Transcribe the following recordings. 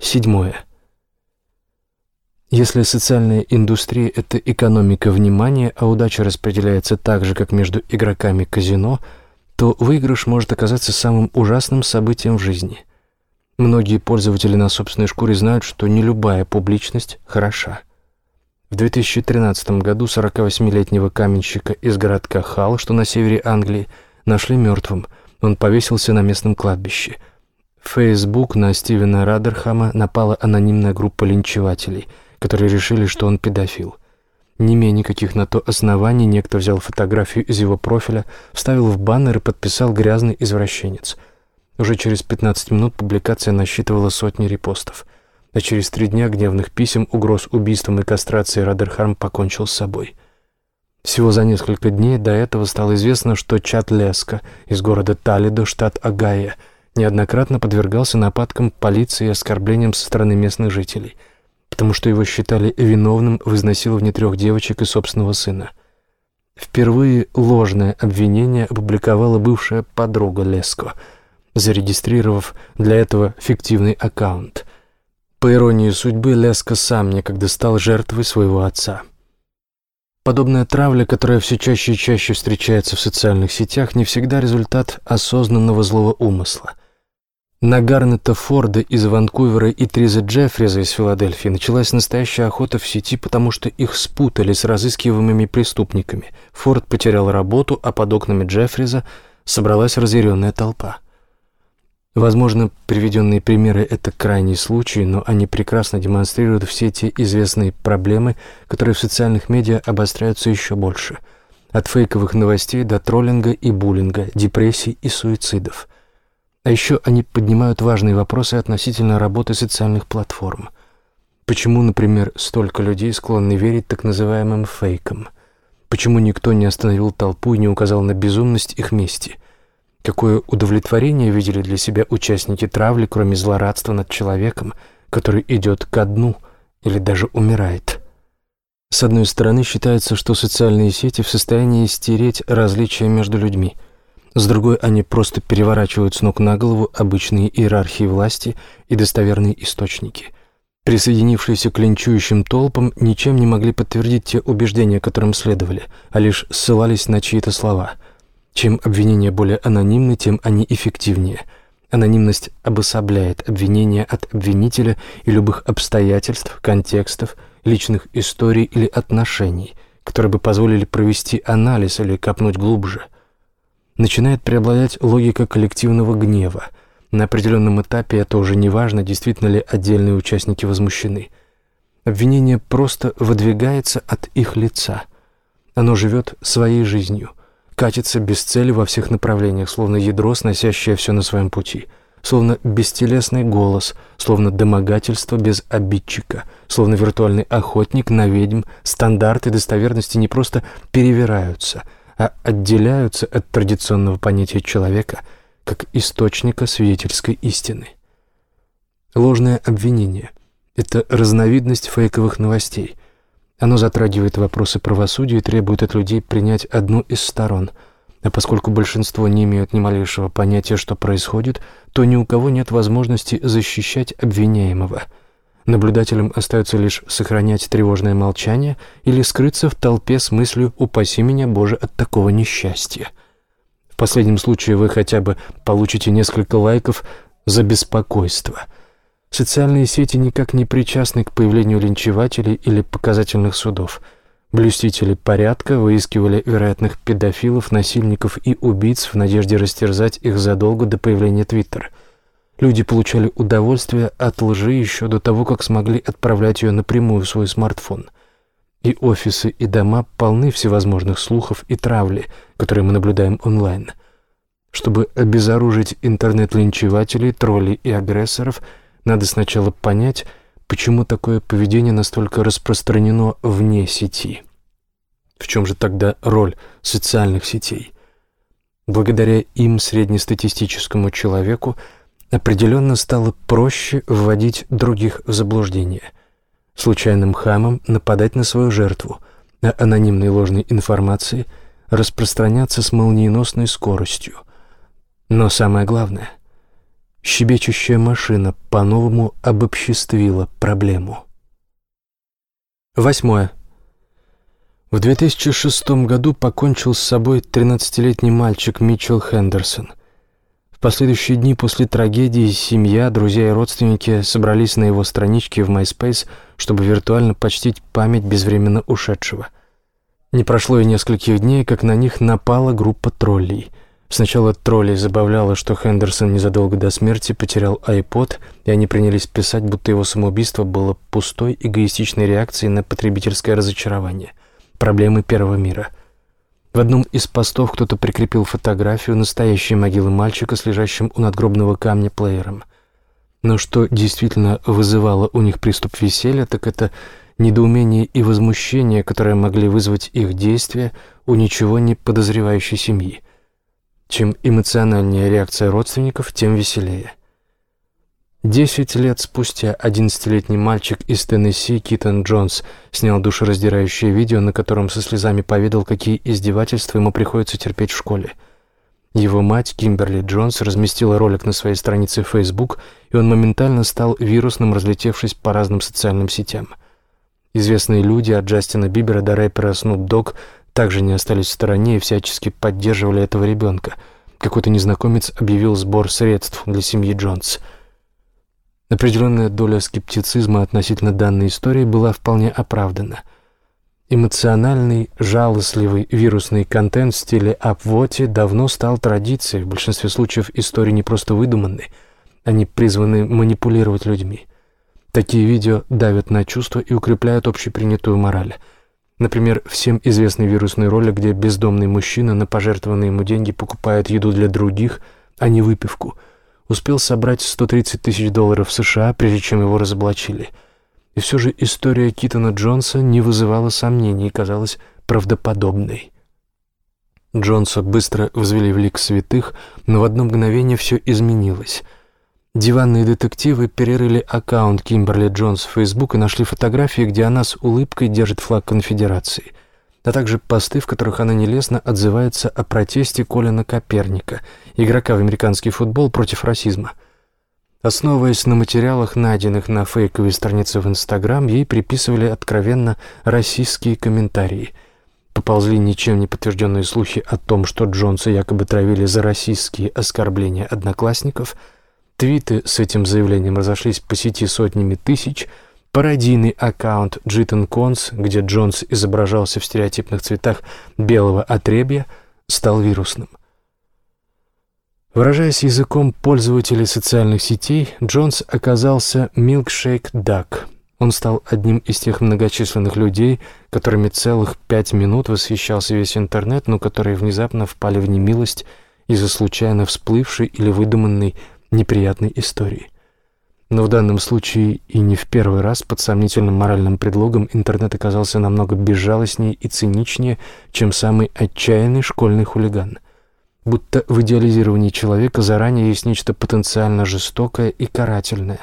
Седьмое. Если социальная индустрия – это экономика внимания, а удача распределяется так же, как между игроками казино, то выигрыш может оказаться самым ужасным событием в жизни. Многие пользователи на собственной шкуре знают, что не любая публичность хороша. В 2013 году 48-летнего каменщика из городка Халл, что на севере Англии, нашли мертвым. Он повесился на местном кладбище. В Facebook на Стивена Радерхама напала анонимная группа линчевателей – которые решили, что он педофил. Не имея никаких на то оснований, некто взял фотографию из его профиля, вставил в баннер и подписал «грязный извращенец». Уже через 15 минут публикация насчитывала сотни репостов. А через три дня гневных писем, угроз убийством и кастрацией Радерхарм покончил с собой. Всего за несколько дней до этого стало известно, что Чат Леска из города Талидо, штат Агая, неоднократно подвергался нападкам полиции и оскорблениям со стороны местных жителей – потому что его считали виновным в изнасиловании трех девочек и собственного сына. Впервые ложное обвинение опубликовала бывшая подруга Леско, зарегистрировав для этого фиктивный аккаунт. По иронии судьбы, Леско сам некогда стал жертвой своего отца. Подобная травля, которая все чаще и чаще встречается в социальных сетях, не всегда результат осознанного злого умысла – на Гарнета Форда из Ванкувера и Триза Джеффриза из Филадельфии началась настоящая охота в сети, потому что их спутали с разыскиваемыми преступниками. Форд потерял работу, а под окнами Джеффриза собралась разъяренная толпа. Возможно, приведенные примеры — это крайний случай, но они прекрасно демонстрируют все те известные проблемы, которые в социальных медиа обостряются еще больше. От фейковых новостей до троллинга и буллинга, депрессий и суицидов — а еще они поднимают важные вопросы относительно работы социальных платформ. Почему, например, столько людей склонны верить так называемым фейкам? Почему никто не остановил толпу и не указал на безумность их мести? Какое удовлетворение видели для себя участники травли, кроме злорадства над человеком, который идет ко дну или даже умирает? С одной стороны, считается, что социальные сети в состоянии стереть различия между людьми – с другой они просто переворачивают с ног на голову обычные иерархии власти и достоверные источники. Присоединившиеся к линчующим толпам ничем не могли подтвердить те убеждения, которым следовали, а лишь ссылались на чьи-то слова. Чем обвинения более анонимны, тем они эффективнее. Анонимность обособляет обвинения от обвинителя и любых обстоятельств, контекстов, личных историй или отношений, которые бы позволили провести анализ или копнуть глубже – начинает преобладать логика коллективного гнева. На определенном этапе это уже не важно, действительно ли отдельные участники возмущены. Обвинение просто выдвигается от их лица. Оно живет своей жизнью, катится без цели во всех направлениях, словно ядро, сносящее все на своем пути, словно бестелесный голос, словно домогательство без обидчика, словно виртуальный охотник на ведьм, стандарты достоверности не просто перевираются – а отделяются от традиционного понятия человека как источника свидетельской истины. Ложное обвинение – это разновидность фейковых новостей. Оно затрагивает вопросы правосудия и требует от людей принять одну из сторон. А поскольку большинство не имеют ни малейшего понятия, что происходит, то ни у кого нет возможности защищать обвиняемого – Наблюдателям остается лишь сохранять тревожное молчание или скрыться в толпе с мыслью «упаси меня, Боже, от такого несчастья». В последнем случае вы хотя бы получите несколько лайков за беспокойство. Социальные сети никак не причастны к появлению линчевателей или показательных судов. Блюстители порядка выискивали вероятных педофилов, насильников и убийц в надежде растерзать их задолго до появления Твиттера. Люди получали удовольствие от лжи еще до того, как смогли отправлять ее напрямую в свой смартфон. И офисы, и дома полны всевозможных слухов и травли, которые мы наблюдаем онлайн. Чтобы обезоружить интернет-линчевателей, троллей и агрессоров, надо сначала понять, почему такое поведение настолько распространено вне сети. В чем же тогда роль социальных сетей? Благодаря им среднестатистическому человеку – определенно стало проще вводить других в заблуждение, случайным хамом нападать на свою жертву, а анонимной ложной информации распространяться с молниеносной скоростью. Но самое главное, Щебечущая машина по-новому обобществила проблему. Восьмое. В 2006 году покончил с собой 13-летний мальчик Митчелл Хендерсон. В последующие дни после трагедии семья, друзья и родственники собрались на его страничке в MySpace, чтобы виртуально почтить память безвременно ушедшего. Не прошло и нескольких дней, как на них напала группа троллей. Сначала троллей забавляло, что Хендерсон незадолго до смерти потерял iPod, и они принялись писать, будто его самоубийство было пустой эгоистичной реакцией на потребительское разочарование, проблемы первого мира. В одном из постов кто-то прикрепил фотографию настоящей могилы мальчика с лежащим у надгробного камня плеером. Но что действительно вызывало у них приступ веселья, так это недоумение и возмущение, которые могли вызвать их действия у ничего не подозревающей семьи. Чем эмоциональнее реакция родственников, тем веселее. Десять лет спустя одиннадцатилетний мальчик из Теннесси Китон Джонс снял душераздирающее видео, на котором со слезами поведал, какие издевательства ему приходится терпеть в школе. Его мать, Кимберли Джонс, разместила ролик на своей странице Facebook, и он моментально стал вирусным, разлетевшись по разным социальным сетям – Известные люди от Джастина Бибера до рэпера Snoop Dogg также не остались в стороне и всячески поддерживали этого ребенка. Какой-то незнакомец объявил сбор средств для семьи Джонс. Определенная доля скептицизма относительно данной истории была вполне оправдана. Эмоциональный, жалостливый, вирусный контент в стиле апвоти давно стал традицией. В большинстве случаев истории не просто выдуманы, они призваны манипулировать людьми. Такие видео давят на чувства и укрепляют общепринятую мораль. Например, всем известный вирусный ролик, где бездомный мужчина на пожертвованные ему деньги покупает еду для других, а не выпивку, успел собрать 130 тысяч долларов США, прежде чем его разоблачили. И все же история Китона Джонса не вызывала сомнений и казалась правдоподобной. Джонса быстро возвели в лик святых, но в одно мгновение все изменилось — Диванные детективы перерыли аккаунт Кимберли Джонс в Facebook и нашли фотографии, где она с улыбкой держит флаг конфедерации, а также посты, в которых она нелестно отзывается о протесте Колина Коперника, игрока в американский футбол против расизма. Основываясь на материалах, найденных на фейковой странице в Инстаграм, ей приписывали откровенно расистские комментарии. Поползли ничем не подтвержденные слухи о том, что Джонса якобы травили за расистские оскорбления одноклассников – Твиты с этим заявлением разошлись по сети сотнями тысяч. Пародийный аккаунт Джитон Конс, где Джонс изображался в стереотипных цветах белого отребья, стал вирусным. Выражаясь языком пользователей социальных сетей, Джонс оказался «милкшейк Дак». Он стал одним из тех многочисленных людей, которыми целых пять минут восхищался весь интернет, но которые внезапно впали в немилость из-за случайно всплывшей или выдуманной неприятной истории. Но в данном случае и не в первый раз под сомнительным моральным предлогом интернет оказался намного безжалостнее и циничнее, чем самый отчаянный школьный хулиган. Будто в идеализировании человека заранее есть нечто потенциально жестокое и карательное.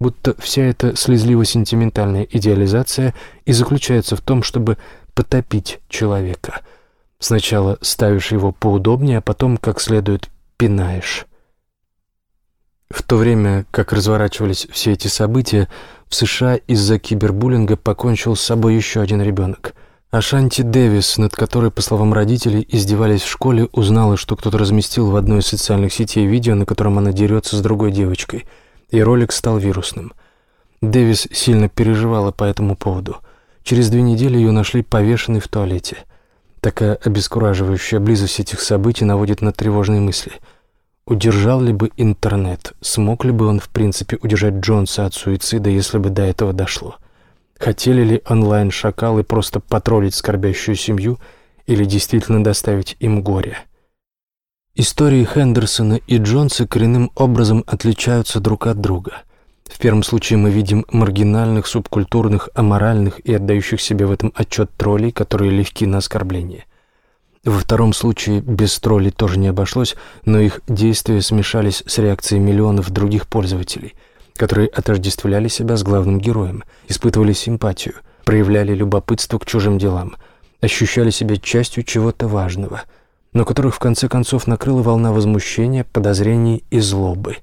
Будто вся эта слезливо-сентиментальная идеализация и заключается в том, чтобы потопить человека. Сначала ставишь его поудобнее, а потом, как следует, пинаешь. В то время, как разворачивались все эти события, в США из-за кибербуллинга покончил с собой еще один ребенок. Ашанти Дэвис, над которой, по словам родителей, издевались в школе, узнала, что кто-то разместил в одной из социальных сетей видео, на котором она дерется с другой девочкой, и ролик стал вирусным. Дэвис сильно переживала по этому поводу. Через две недели ее нашли повешенной в туалете. Такая обескураживающая близость этих событий наводит на тревожные мысли – Удержал ли бы интернет? Смог ли бы он, в принципе, удержать Джонса от суицида, если бы до этого дошло? Хотели ли онлайн-шакалы просто потроллить скорбящую семью или действительно доставить им горе? Истории Хендерсона и Джонса коренным образом отличаются друг от друга. В первом случае мы видим маргинальных, субкультурных, аморальных и отдающих себе в этом отчет троллей, которые легки на оскорбление – во втором случае без троллей тоже не обошлось, но их действия смешались с реакцией миллионов других пользователей, которые отождествляли себя с главным героем, испытывали симпатию, проявляли любопытство к чужим делам, ощущали себя частью чего-то важного, но которых в конце концов накрыла волна возмущения, подозрений и злобы.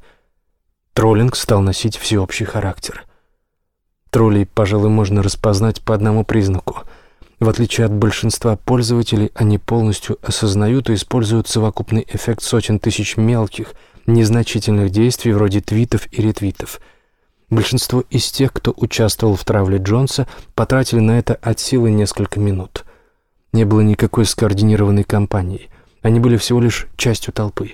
троллинг стал носить всеобщий характер. Троллей, пожалуй, можно распознать по одному признаку. В отличие от большинства пользователей, они полностью осознают и используют совокупный эффект сотен тысяч мелких, незначительных действий вроде твитов и ретвитов. Большинство из тех, кто участвовал в травле Джонса, потратили на это от силы несколько минут. Не было никакой скоординированной кампании. Они были всего лишь частью толпы.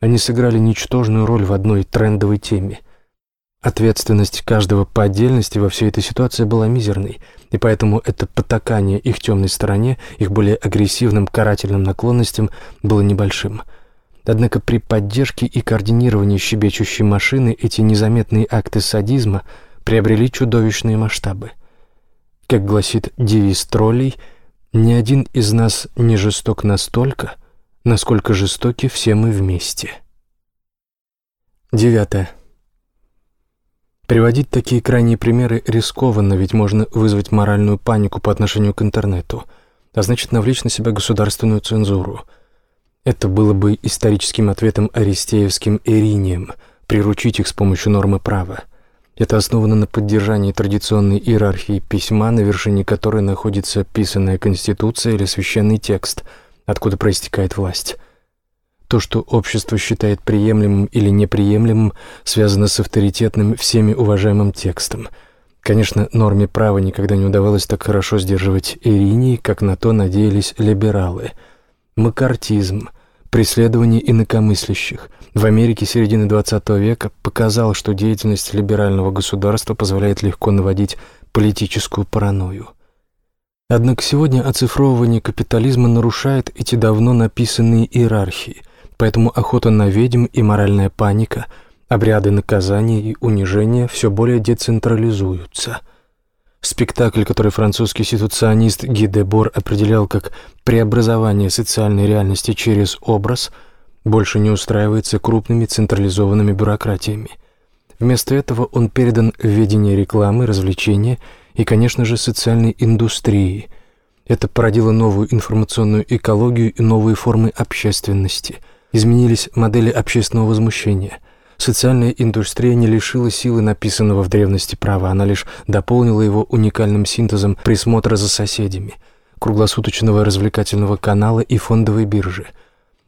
Они сыграли ничтожную роль в одной трендовой теме – Ответственность каждого по отдельности во всей этой ситуации была мизерной, и поэтому это потакание их темной стороне, их более агрессивным карательным наклонностям было небольшим. Однако при поддержке и координировании щебечущей машины эти незаметные акты садизма приобрели чудовищные масштабы. Как гласит девиз троллей, «Ни один из нас не жесток настолько, насколько жестоки все мы вместе». Девятое. Приводить такие крайние примеры рискованно, ведь можно вызвать моральную панику по отношению к интернету, а значит навлечь на себя государственную цензуру. Это было бы историческим ответом аристеевским эринием – приручить их с помощью нормы права. Это основано на поддержании традиционной иерархии письма, на вершине которой находится писанная конституция или священный текст, откуда проистекает власть – то, что общество считает приемлемым или неприемлемым, связано с авторитетным, всеми уважаемым текстом. Конечно, норме права никогда не удавалось так хорошо сдерживать Иринии, как на то надеялись либералы. Макартизм, преследование инакомыслящих в Америке середины XX века показал, что деятельность либерального государства позволяет легко наводить политическую паранойю. Однако сегодня оцифровывание капитализма нарушает эти давно написанные иерархии – Поэтому охота на ведьм и моральная паника, обряды наказания и унижения все более децентрализуются. Спектакль, который французский ситуационист Ги де определял как преобразование социальной реальности через образ, больше не устраивается крупными централизованными бюрократиями. Вместо этого он передан в ведение рекламы, развлечения и, конечно же, социальной индустрии. Это породило новую информационную экологию и новые формы общественности – Изменились модели общественного возмущения. Социальная индустрия не лишила силы написанного в древности права, она лишь дополнила его уникальным синтезом присмотра за соседями, круглосуточного развлекательного канала и фондовой биржи.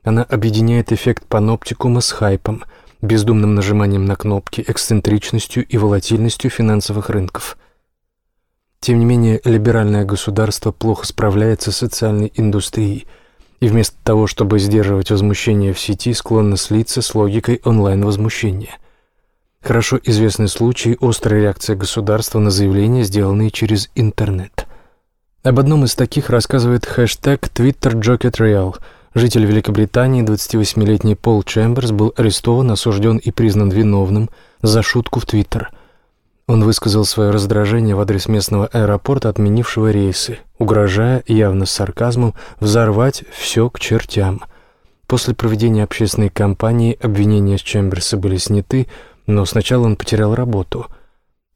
Она объединяет эффект паноптикума с хайпом, бездумным нажиманием на кнопки, эксцентричностью и волатильностью финансовых рынков. Тем не менее, либеральное государство плохо справляется с социальной индустрией – и вместо того, чтобы сдерживать возмущение в сети, склонна слиться с логикой онлайн-возмущения. Хорошо известны случаи острой реакции государства на заявления, сделанные через интернет. Об одном из таких рассказывает хэштег TwitterJocketReal. Житель Великобритании, 28-летний Пол Чемберс, был арестован, осужден и признан виновным за шутку в Твиттер – он высказал свое раздражение в адрес местного аэропорта, отменившего рейсы, угрожая, явно с сарказмом, взорвать все к чертям. После проведения общественной кампании обвинения с Чемберса были сняты, но сначала он потерял работу.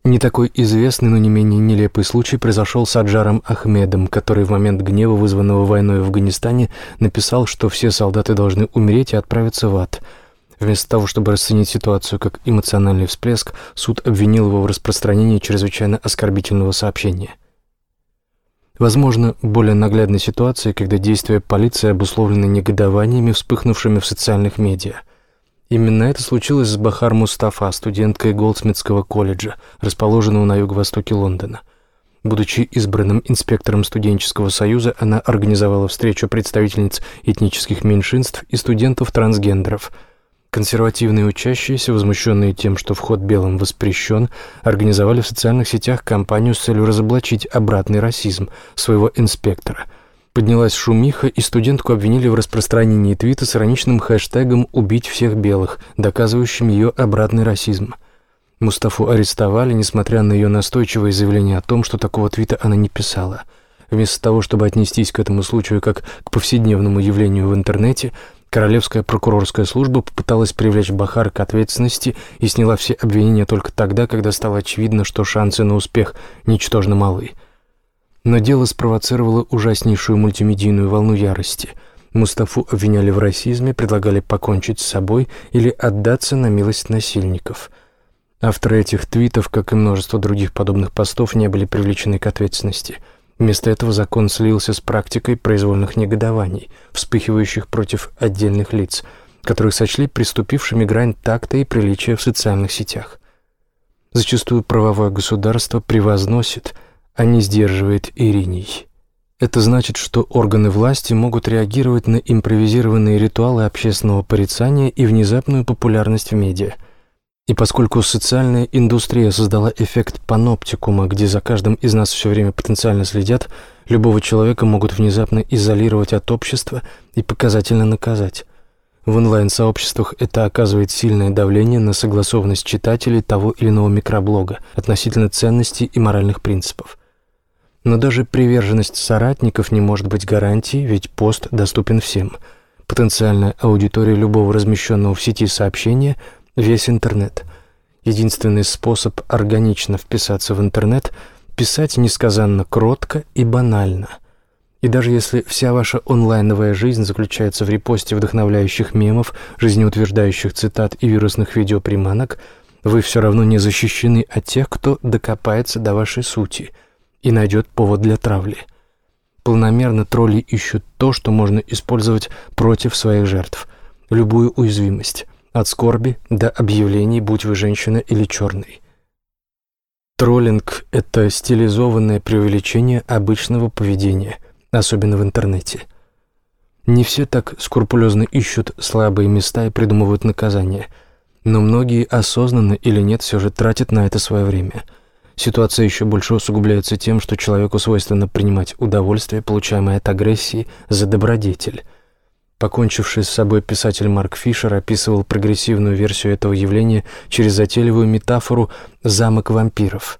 Не такой известный, но не менее нелепый случай произошел с Аджаром Ахмедом, который в момент гнева, вызванного войной в Афганистане, написал, что все солдаты должны умереть и отправиться в ад – Вместо того, чтобы расценить ситуацию как эмоциональный всплеск, суд обвинил его в распространении чрезвычайно оскорбительного сообщения. Возможно, более наглядной ситуации, когда действия полиции обусловлены негодованиями, вспыхнувшими в социальных медиа. Именно это случилось с Бахар Мустафа, студенткой Голдсмитского колледжа, расположенного на юго-востоке Лондона. Будучи избранным инспектором студенческого союза, она организовала встречу представительниц этнических меньшинств и студентов-трансгендеров – Консервативные учащиеся, возмущенные тем, что вход белым воспрещен, организовали в социальных сетях кампанию с целью разоблачить обратный расизм своего инспектора. Поднялась шумиха, и студентку обвинили в распространении твита с ироничным хэштегом «Убить всех белых», доказывающим ее обратный расизм. Мустафу арестовали, несмотря на ее настойчивое заявление о том, что такого твита она не писала. Вместо того, чтобы отнестись к этому случаю как к повседневному явлению в интернете – Королевская прокурорская служба попыталась привлечь Бахар к ответственности и сняла все обвинения только тогда, когда стало очевидно, что шансы на успех ничтожно малы. Но дело спровоцировало ужаснейшую мультимедийную волну ярости. Мустафу обвиняли в расизме, предлагали покончить с собой или отдаться на милость насильников. Авторы этих твитов, как и множество других подобных постов, не были привлечены к ответственности. Вместо этого закон слился с практикой произвольных негодований, вспыхивающих против отдельных лиц, которых сочли приступившими грань такта и приличия в социальных сетях. Зачастую правовое государство превозносит, а не сдерживает ириней. Это значит, что органы власти могут реагировать на импровизированные ритуалы общественного порицания и внезапную популярность в медиа – и поскольку социальная индустрия создала эффект паноптикума, где за каждым из нас все время потенциально следят, любого человека могут внезапно изолировать от общества и показательно наказать. В онлайн-сообществах это оказывает сильное давление на согласованность читателей того или иного микроблога относительно ценностей и моральных принципов. Но даже приверженность соратников не может быть гарантией, ведь пост доступен всем. Потенциальная аудитория любого размещенного в сети сообщения – Весь интернет. Единственный способ органично вписаться в интернет – писать несказанно кротко и банально. И даже если вся ваша онлайновая жизнь заключается в репосте вдохновляющих мемов, жизнеутверждающих цитат и вирусных видеоприманок, вы все равно не защищены от тех, кто докопается до вашей сути и найдет повод для травли. Полномерно тролли ищут то, что можно использовать против своих жертв, любую уязвимость – от скорби до объявлений «Будь вы женщина или черный». Троллинг – это стилизованное преувеличение обычного поведения, особенно в интернете. Не все так скрупулезно ищут слабые места и придумывают наказания, но многие осознанно или нет все же тратят на это свое время. Ситуация еще больше усугубляется тем, что человеку свойственно принимать удовольствие, получаемое от агрессии, за добродетель – Покончивший с собой писатель Марк Фишер описывал прогрессивную версию этого явления через затейливую метафору «замок вампиров».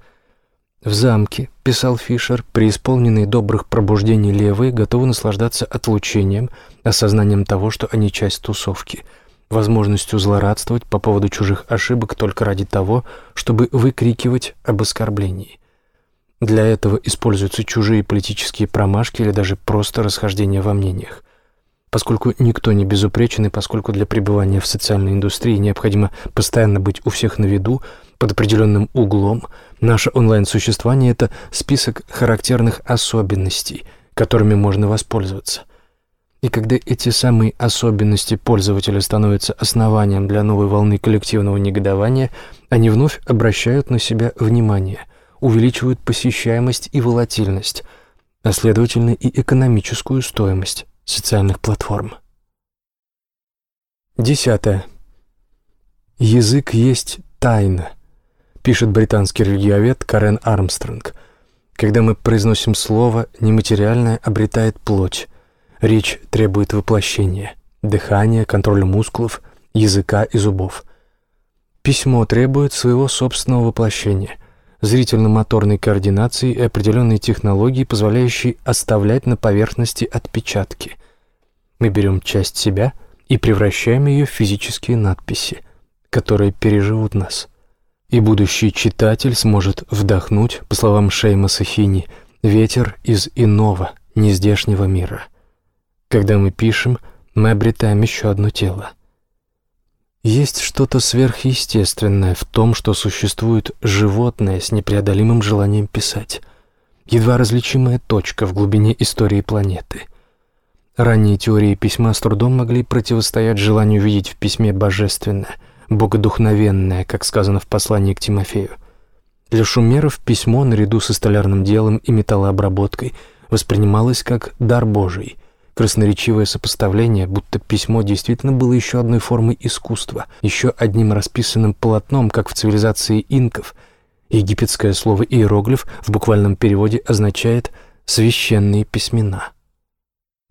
«В замке», — писал Фишер, преисполненные добрых пробуждений левые готовы наслаждаться отлучением, осознанием того, что они часть тусовки, возможностью злорадствовать по поводу чужих ошибок только ради того, чтобы выкрикивать об оскорблении. Для этого используются чужие политические промашки или даже просто расхождения во мнениях. Поскольку никто не безупречен, и поскольку для пребывания в социальной индустрии необходимо постоянно быть у всех на виду, под определенным углом, наше онлайн-существование – это список характерных особенностей, которыми можно воспользоваться. И когда эти самые особенности пользователя становятся основанием для новой волны коллективного негодования, они вновь обращают на себя внимание, увеличивают посещаемость и волатильность, а следовательно и экономическую стоимость социальных платформ. Десятое. Язык есть тайна, пишет британский религиовед Карен Армстронг. Когда мы произносим слово, нематериальное обретает плоть. Речь требует воплощения, дыхания, контроля мускулов, языка и зубов. Письмо требует своего собственного воплощения – зрительно-моторной координации и определенной технологии, позволяющей оставлять на поверхности отпечатки. Мы берем часть себя и превращаем ее в физические надписи, которые переживут нас. И будущий читатель сможет вдохнуть, по словам Шейма Сахини, ветер из иного, нездешнего мира. Когда мы пишем, мы обретаем еще одно тело. Есть что-то сверхъестественное в том, что существует животное с непреодолимым желанием писать. Едва различимая точка в глубине истории планеты. Ранние теории письма с трудом могли противостоять желанию видеть в письме божественное, богодухновенное, как сказано в послании к Тимофею. Для шумеров письмо, наряду со столярным делом и металлообработкой, воспринималось как дар Божий – красноречивое сопоставление, будто письмо действительно было еще одной формой искусства, еще одним расписанным полотном, как в цивилизации инков. Египетское слово «иероглиф» в буквальном переводе означает «священные письмена».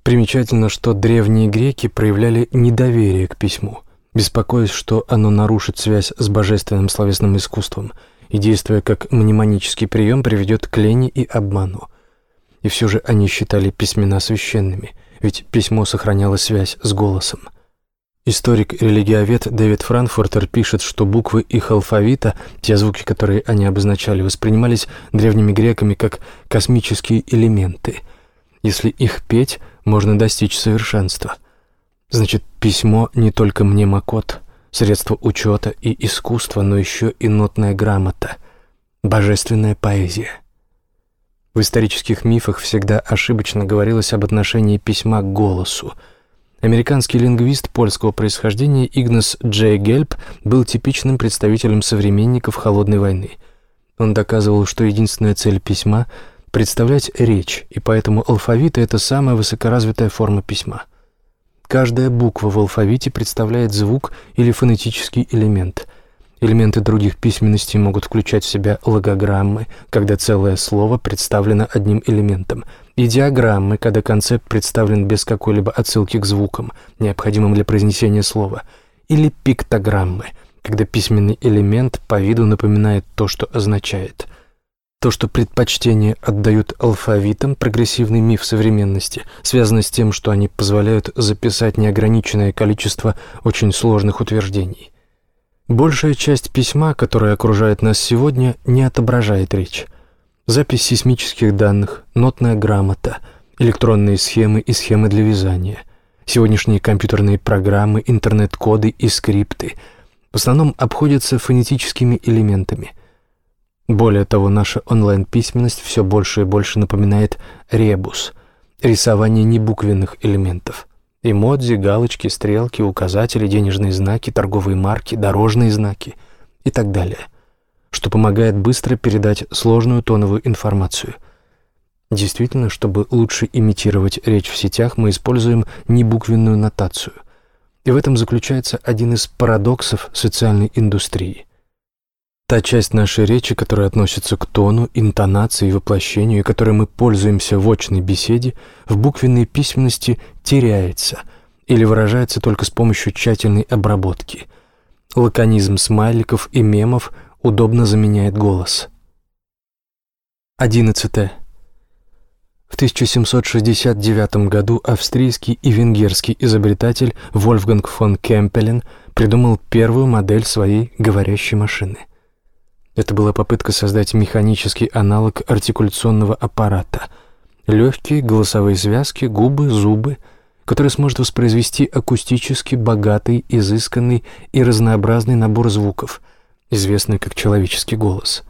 Примечательно, что древние греки проявляли недоверие к письму, беспокоясь, что оно нарушит связь с божественным словесным искусством и, действуя как мнемонический прием, приведет к лени и обману. И все же они считали письмена священными – ведь письмо сохраняло связь с голосом. Историк-религиовед Дэвид Франкфуртер пишет, что буквы их алфавита, те звуки, которые они обозначали, воспринимались древними греками как космические элементы. Если их петь, можно достичь совершенства. Значит, письмо не только мнемокод, средство учета и искусства, но еще и нотная грамота, божественная поэзия. В исторических мифах всегда ошибочно говорилось об отношении письма к голосу. Американский лингвист польского происхождения Игнас Джей Гельп был типичным представителем современников Холодной войны. Он доказывал, что единственная цель письма — представлять речь, и поэтому алфавит — это самая высокоразвитая форма письма. Каждая буква в алфавите представляет звук или фонетический элемент. Элементы других письменностей могут включать в себя логограммы, когда целое слово представлено одним элементом, и диаграммы, когда концепт представлен без какой-либо отсылки к звукам, необходимым для произнесения слова, или пиктограммы, когда письменный элемент по виду напоминает то, что означает — то, что предпочтение отдают алфавитам, прогрессивный миф современности, связано с тем, что они позволяют записать неограниченное количество очень сложных утверждений. Большая часть письма, которое окружает нас сегодня, не отображает речь. Запись сейсмических данных, нотная грамота, электронные схемы и схемы для вязания, сегодняшние компьютерные программы, интернет-коды и скрипты в основном обходятся фонетическими элементами – более того, наша онлайн-письменность все больше и больше напоминает ребус – рисование небуквенных элементов. Эмодзи, галочки, стрелки, указатели, денежные знаки, торговые марки, дорожные знаки и так далее, что помогает быстро передать сложную тоновую информацию. Действительно, чтобы лучше имитировать речь в сетях, мы используем небуквенную нотацию. И в этом заключается один из парадоксов социальной индустрии. Та часть нашей речи, которая относится к тону, интонации и воплощению, и которой мы пользуемся в очной беседе, в буквенной письменности теряется или выражается только с помощью тщательной обработки. Лаконизм смайликов и мемов удобно заменяет голос. 11. В 1769 году австрийский и венгерский изобретатель Вольфганг фон Кемпелен придумал первую модель своей говорящей машины – это была попытка создать механический аналог артикуляционного аппарата. Легкие голосовые связки, губы, зубы, который сможет воспроизвести акустически богатый, изысканный и разнообразный набор звуков, известный как человеческий голос.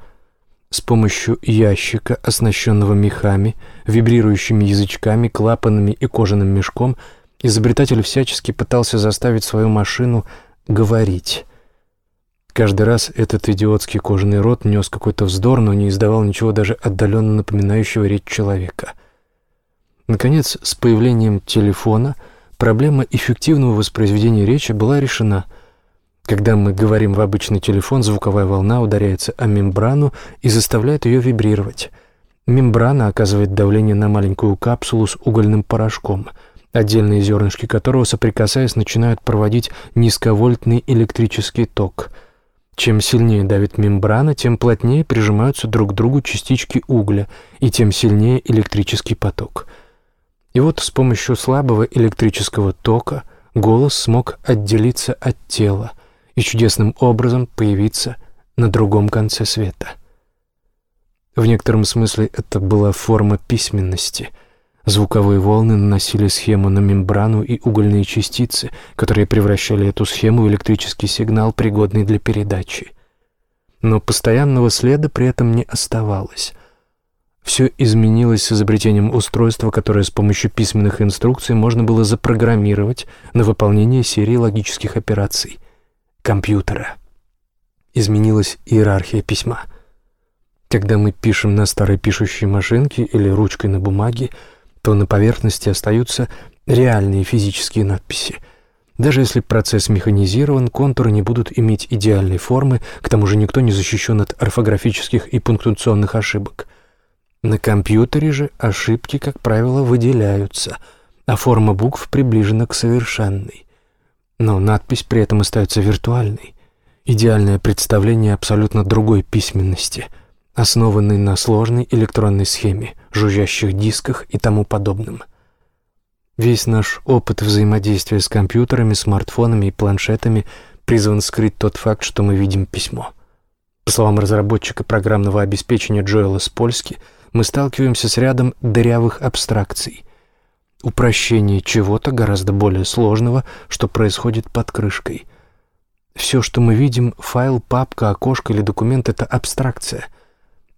С помощью ящика, оснащенного мехами, вибрирующими язычками, клапанами и кожаным мешком, изобретатель всячески пытался заставить свою машину говорить — Каждый раз этот идиотский кожаный рот нес какой-то вздор, но не издавал ничего даже отдаленно напоминающего речь человека. Наконец, с появлением телефона проблема эффективного воспроизведения речи была решена. Когда мы говорим в обычный телефон, звуковая волна ударяется о мембрану и заставляет ее вибрировать. Мембрана оказывает давление на маленькую капсулу с угольным порошком, отдельные зернышки которого, соприкасаясь, начинают проводить низковольтный электрический ток — чем сильнее давит мембрана, тем плотнее прижимаются друг к другу частички угля, и тем сильнее электрический поток. И вот с помощью слабого электрического тока голос смог отделиться от тела и чудесным образом появиться на другом конце света. В некотором смысле это была форма письменности — Звуковые волны наносили схему на мембрану и угольные частицы, которые превращали эту схему в электрический сигнал, пригодный для передачи. Но постоянного следа при этом не оставалось. Все изменилось с изобретением устройства, которое с помощью письменных инструкций можно было запрограммировать на выполнение серии логических операций — компьютера. Изменилась иерархия письма. Когда мы пишем на старой пишущей машинке или ручкой на бумаге — то на поверхности остаются реальные физические надписи. Даже если процесс механизирован, контуры не будут иметь идеальной формы, к тому же никто не защищен от орфографических и пунктуационных ошибок. На компьютере же ошибки, как правило, выделяются, а форма букв приближена к совершенной. Но надпись при этом остается виртуальной. Идеальное представление абсолютно другой письменности — основанный на сложной электронной схеме, жужжащих дисках и тому подобном. Весь наш опыт взаимодействия с компьютерами, смартфонами и планшетами призван скрыть тот факт, что мы видим письмо. По словам разработчика программного обеспечения Джоэла Спольски, мы сталкиваемся с рядом дырявых абстракций. Упрощение чего-то гораздо более сложного, что происходит под крышкой. Все, что мы видим, файл, папка, окошко или документ — это абстракция.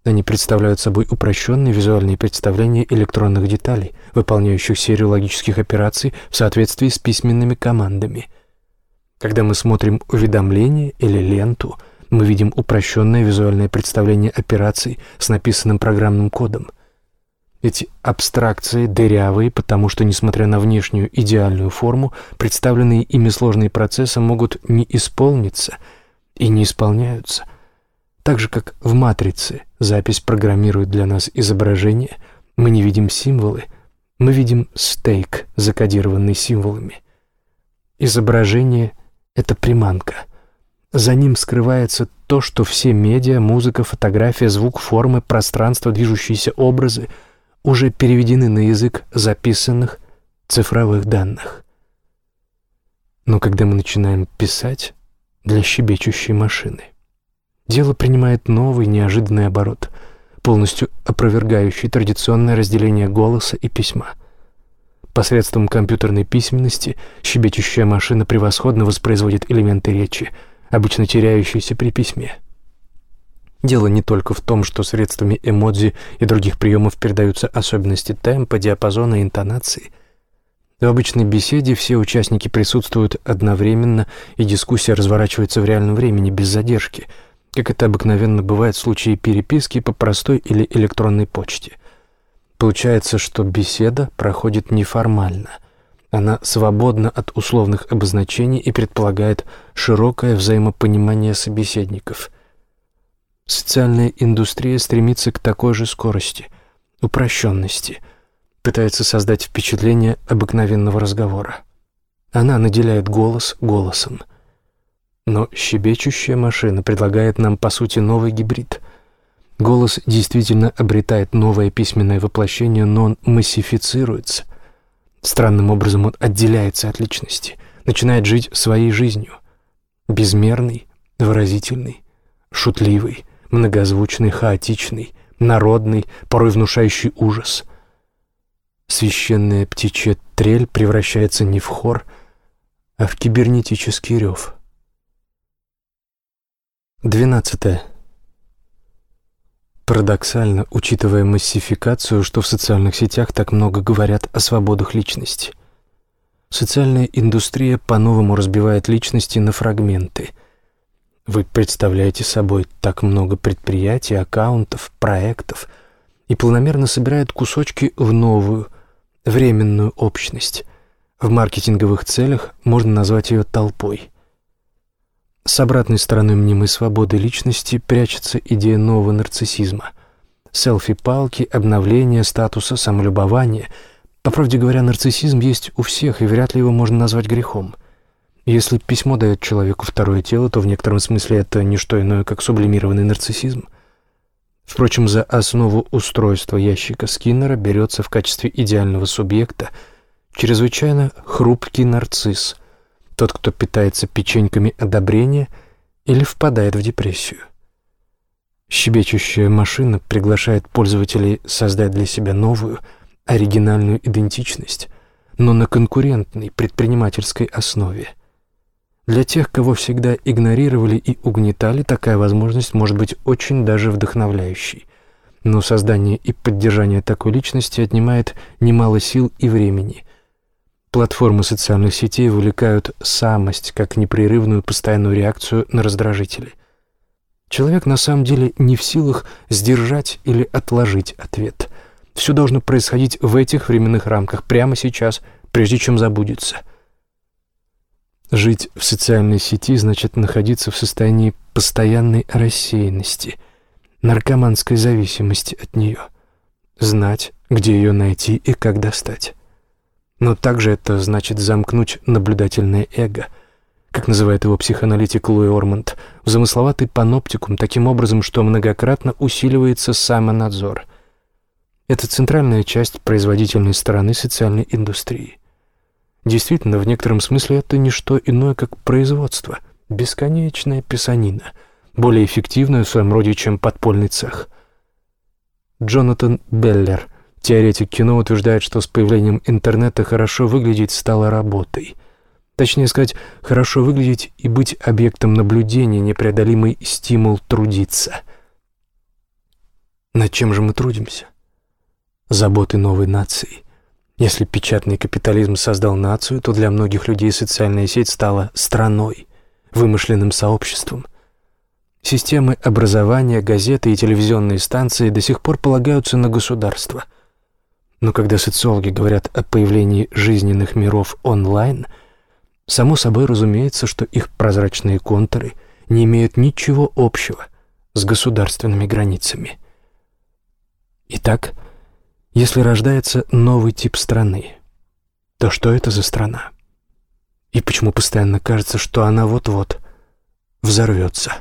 Они представляют собой упрощенные визуальные представления электронных деталей, выполняющих серию логических операций в соответствии с письменными командами. Когда мы смотрим уведомление или ленту, мы видим упрощенное визуальное представление операций с написанным программным кодом — эти абстракции дырявые, потому что, несмотря на внешнюю идеальную форму, представленные ими сложные процессы могут не исполниться и не исполняются. Так же, как в «Матрице» запись программирует для нас изображение, мы не видим символы, мы видим стейк, закодированный символами. Изображение — это приманка. За ним скрывается то, что все медиа, музыка, фотография, звук, формы, пространство, движущиеся образы — уже переведены на язык записанных цифровых данных. Но когда мы начинаем писать для щебечущей машины, дело принимает новый неожиданный оборот, полностью опровергающий традиционное разделение голоса и письма. Посредством компьютерной письменности щебечущая машина превосходно воспроизводит элементы речи, обычно теряющиеся при письме. Дело не только в том, что средствами эмодзи и других приемов передаются особенности темпа, диапазона и интонации. В обычной беседе все участники присутствуют одновременно, и дискуссия разворачивается в реальном времени, без задержки, как это обыкновенно бывает в случае переписки по простой или электронной почте. Получается, что беседа проходит неформально. Она свободна от условных обозначений и предполагает широкое взаимопонимание собеседников – Социальная индустрия стремится к такой же скорости, упрощенности, пытается создать впечатление обыкновенного разговора. Она наделяет голос голосом. Но щебечущая машина предлагает нам, по сути, новый гибрид. Голос действительно обретает новое письменное воплощение, но он массифицируется. Странным образом он отделяется от личности, начинает жить своей жизнью. Безмерный, выразительный, шутливый, многозвучный, хаотичный, народный, порой внушающий ужас. Священная птичья трель превращается не в хор, а в кибернетический рев. Двенадцатое. Парадоксально, учитывая массификацию, что в социальных сетях так много говорят о свободах личности. Социальная индустрия по-новому разбивает личности на фрагменты – вы представляете собой так много предприятий, аккаунтов, проектов и планомерно собирает кусочки в новую, временную общность. В маркетинговых целях можно назвать ее толпой. С обратной стороны мнимой свободы личности прячется идея нового нарциссизма. Селфи-палки, обновление статуса, самолюбование. По правде говоря, нарциссизм есть у всех, и вряд ли его можно назвать грехом. Если письмо дает человеку второе тело, то в некотором смысле это не что иное, как сублимированный нарциссизм. Впрочем, за основу устройства ящика Скиннера берется в качестве идеального субъекта чрезвычайно хрупкий нарцисс, тот, кто питается печеньками одобрения или впадает в депрессию. Щебечущая машина приглашает пользователей создать для себя новую, оригинальную идентичность, но на конкурентной предпринимательской основе – для тех, кого всегда игнорировали и угнетали, такая возможность может быть очень даже вдохновляющей. Но создание и поддержание такой личности отнимает немало сил и времени. Платформы социальных сетей вовлекают самость как непрерывную постоянную реакцию на раздражители. Человек на самом деле не в силах сдержать или отложить ответ. Все должно происходить в этих временных рамках, прямо сейчас, прежде чем забудется – Жить в социальной сети значит находиться в состоянии постоянной рассеянности, наркоманской зависимости от нее, знать, где ее найти и как достать. Но также это значит замкнуть наблюдательное эго, как называет его психоаналитик Луи Ормонд, в замысловатый паноптикум таким образом, что многократно усиливается самонадзор. Это центральная часть производительной стороны социальной индустрии. Действительно, в некотором смысле это не что иное, как производство, бесконечная писанина, более эффективная в своем роде, чем подпольный цех. Джонатан Беллер, теоретик кино, утверждает, что с появлением интернета хорошо выглядеть стало работой. Точнее сказать, хорошо выглядеть и быть объектом наблюдения, непреодолимый стимул трудиться. Над чем же мы трудимся? Заботы новой нации. Если печатный капитализм создал нацию, то для многих людей социальная сеть стала страной, вымышленным сообществом. Системы образования, газеты и телевизионные станции до сих пор полагаются на государство. Но когда социологи говорят о появлении жизненных миров онлайн – Само собой разумеется, что их прозрачные контуры не имеют ничего общего с государственными границами. Итак, если рождается новый тип страны, то что это за страна? И почему постоянно кажется, что она вот-вот взорвется?